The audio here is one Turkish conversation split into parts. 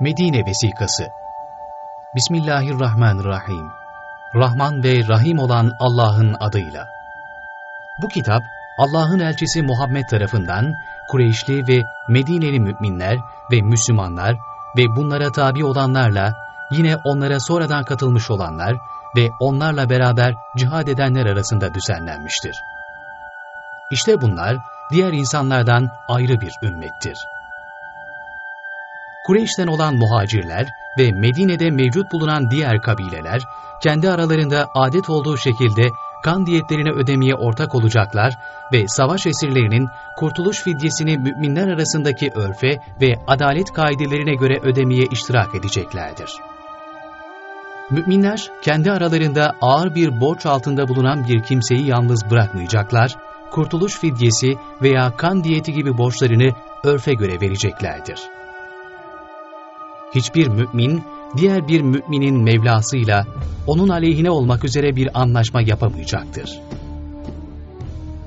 Medine Vesikası Bismillahirrahmanirrahim Rahman ve Rahim olan Allah'ın adıyla. Bu kitap, Allah'ın elçisi Muhammed tarafından Kureyşli ve Medineli müminler ve Müslümanlar ve bunlara tabi olanlarla, yine onlara sonradan katılmış olanlar ve onlarla beraber cihad edenler arasında düzenlenmiştir. İşte bunlar, diğer insanlardan ayrı bir ümmettir. Kureyş'ten olan muhacirler ve Medine'de mevcut bulunan diğer kabileler, kendi aralarında adet olduğu şekilde kan diyetlerini ödemeye ortak olacaklar ve savaş esirlerinin kurtuluş fidyesini müminler arasındaki örfe ve adalet kaidelerine göre ödemeye iştirak edeceklerdir. Müminler kendi aralarında ağır bir borç altında bulunan bir kimseyi yalnız bırakmayacaklar, kurtuluş fidyesi veya kan diyeti gibi borçlarını örfe göre vereceklerdir. Hiçbir mümin, diğer bir müminin Mevlasıyla onun aleyhine olmak üzere bir anlaşma yapamayacaktır.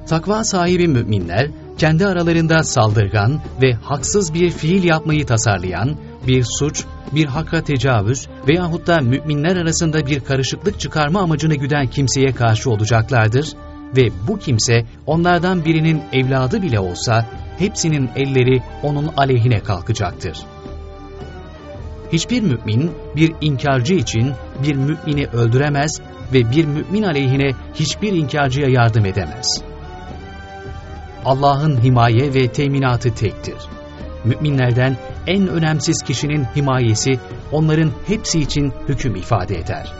Takva sahibi müminler, kendi aralarında saldırgan ve haksız bir fiil yapmayı tasarlayan, bir suç, bir hakka tecavüz veyahut da müminler arasında bir karışıklık çıkarma amacını güden kimseye karşı olacaklardır ve bu kimse onlardan birinin evladı bile olsa hepsinin elleri onun aleyhine kalkacaktır. Hiçbir mümin bir inkarcı için bir mümini öldüremez ve bir mümin aleyhine hiçbir inkarcıya yardım edemez. Allah'ın himaye ve teminatı tektir. Müminlerden en önemsiz kişinin himayesi onların hepsi için hüküm ifade eder.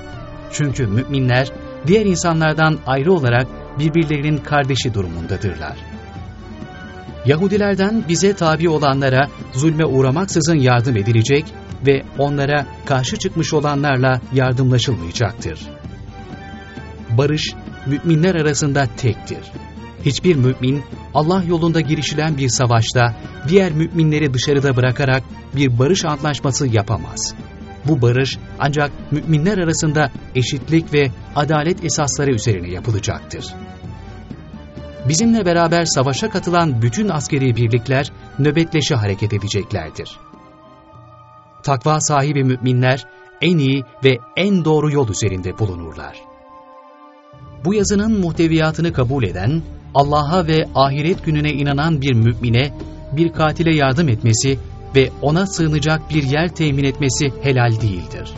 Çünkü müminler diğer insanlardan ayrı olarak birbirlerinin kardeşi durumundadırlar. Yahudilerden bize tabi olanlara zulme uğramaksızın yardım edilecek ve onlara karşı çıkmış olanlarla yardımlaşılmayacaktır. Barış, müminler arasında tektir. Hiçbir mümin, Allah yolunda girişilen bir savaşta diğer müminleri dışarıda bırakarak bir barış antlaşması yapamaz. Bu barış ancak müminler arasında eşitlik ve adalet esasları üzerine yapılacaktır. Bizimle beraber savaşa katılan bütün askeri birlikler nöbetleşe hareket edeceklerdir takva sahibi müminler en iyi ve en doğru yol üzerinde bulunurlar. Bu yazının muhteviyatını kabul eden, Allah'a ve ahiret gününe inanan bir mümine bir katile yardım etmesi ve ona sığınacak bir yer temin etmesi helal değildir.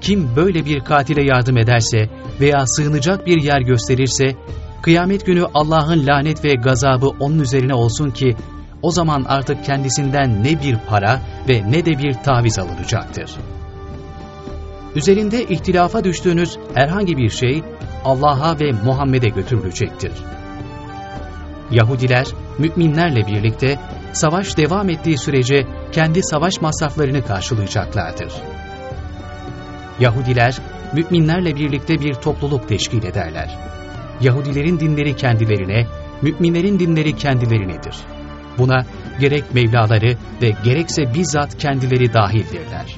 Kim böyle bir katile yardım ederse veya sığınacak bir yer gösterirse, kıyamet günü Allah'ın lanet ve gazabı onun üzerine olsun ki o zaman artık kendisinden ne bir para ve ne de bir taviz alınacaktır. Üzerinde ihtilafa düştüğünüz herhangi bir şey Allah'a ve Muhammed'e götürülecektir. Yahudiler, müminlerle birlikte savaş devam ettiği sürece kendi savaş masraflarını karşılayacaklardır. Yahudiler, müminlerle birlikte bir topluluk teşkil ederler. Yahudilerin dinleri kendilerine, müminlerin dinleri kendilerinedir. Buna gerek Mevlaları ve gerekse bizzat kendileri dahildirler.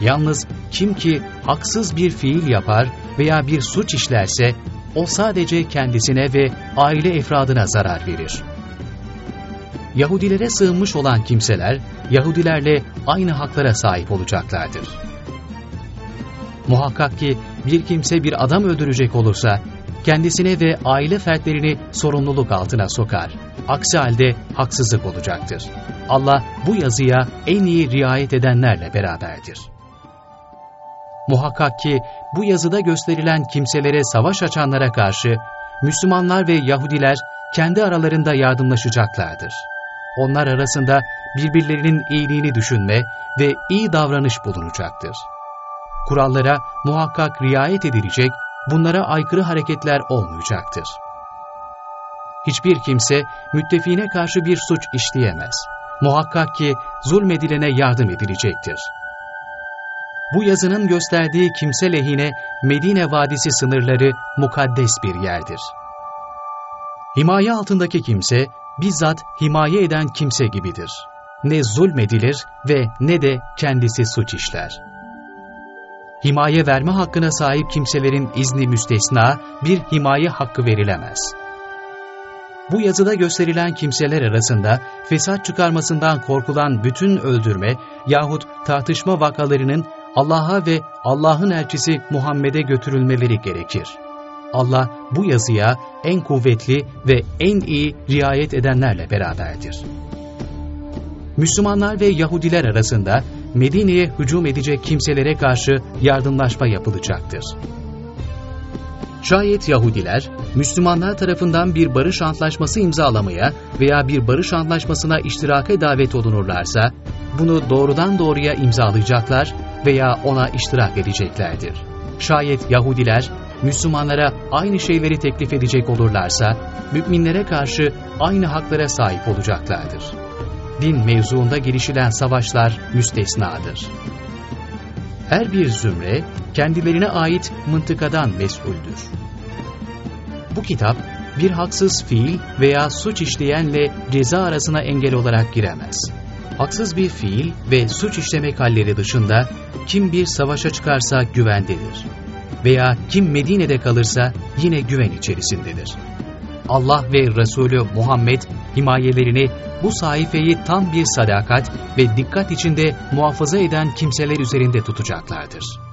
Yalnız kim ki haksız bir fiil yapar veya bir suç işlerse o sadece kendisine ve aile efradına zarar verir. Yahudilere sığınmış olan kimseler Yahudilerle aynı haklara sahip olacaklardır. Muhakkak ki bir kimse bir adam öldürecek olursa kendisine ve aile fertlerini sorumluluk altına sokar. Aksi halde haksızlık olacaktır. Allah bu yazıya en iyi riayet edenlerle beraberdir. Muhakkak ki bu yazıda gösterilen kimselere savaş açanlara karşı Müslümanlar ve Yahudiler kendi aralarında yardımlaşacaklardır. Onlar arasında birbirlerinin iyiliğini düşünme ve iyi davranış bulunacaktır. Kurallara muhakkak riayet edilecek bunlara aykırı hareketler olmayacaktır. Hiçbir kimse müttefiğine karşı bir suç işleyemez. Muhakkak ki zulmedilene yardım edilecektir. Bu yazının gösterdiği kimse lehine Medine Vadisi sınırları mukaddes bir yerdir. Himaye altındaki kimse bizzat himaye eden kimse gibidir. Ne zulmedilir ve ne de kendisi suç işler himaye verme hakkına sahip kimselerin izni müstesna bir himaye hakkı verilemez. Bu yazıda gösterilen kimseler arasında fesat çıkarmasından korkulan bütün öldürme yahut tartışma vakalarının Allah'a ve Allah'ın elçisi Muhammed'e götürülmeleri gerekir. Allah bu yazıya en kuvvetli ve en iyi riayet edenlerle beraberdir. Müslümanlar ve Yahudiler arasında Medine'ye hücum edecek kimselere karşı yardımlaşma yapılacaktır. Şayet Yahudiler, Müslümanlar tarafından bir barış antlaşması imzalamaya veya bir barış antlaşmasına iştirake davet olunurlarsa, bunu doğrudan doğruya imzalayacaklar veya ona iştirak edeceklerdir. Şayet Yahudiler, Müslümanlara aynı şeyleri teklif edecek olurlarsa, müminlere karşı aynı haklara sahip olacaklardır. Din mevzuunda girişilen savaşlar müstesnadır. Her bir zümre, kendilerine ait mıntıkadan mesuldür. Bu kitap, bir haksız fiil veya suç işleyenle ceza arasına engel olarak giremez. Haksız bir fiil ve suç işlemek halleri dışında kim bir savaşa çıkarsa güvendedir. Veya kim Medine'de kalırsa yine güven içerisindedir. Allah ve Resulü Muhammed himayelerini bu sayfayı tam bir sadakat ve dikkat içinde muhafaza eden kimseler üzerinde tutacaklardır.